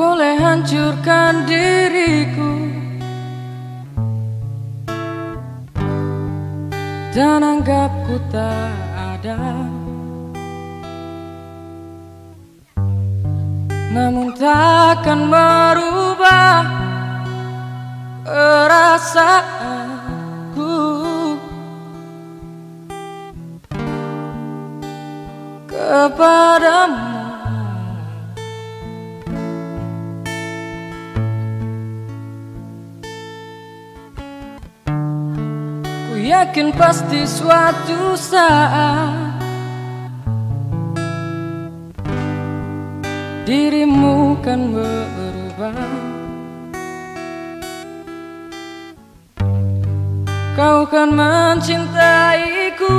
boleh hancurkan diriku. Dan anggap ku tak ada. Namun takkan merubah perasaanku. Kepadamu yakin pasti suatu saat Dirimu kan berubah. Kau kan mencintaiku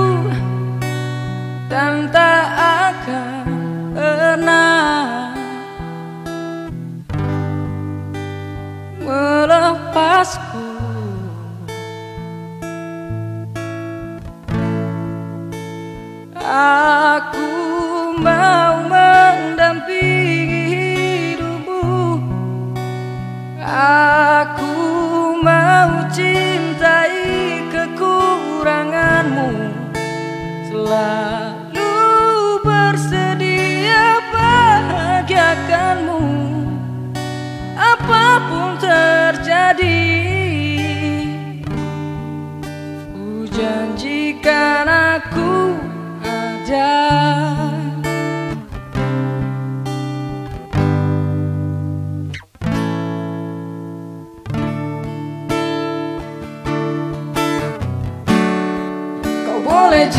Dan tak akan pernah Melepasku Aku mau mendampingi hidupmu. Aku mau cintai kekuranganmu. Selalu bersedia bahagiakanmu. Apa pun terjadi Ku janjikan die. Go, Wally,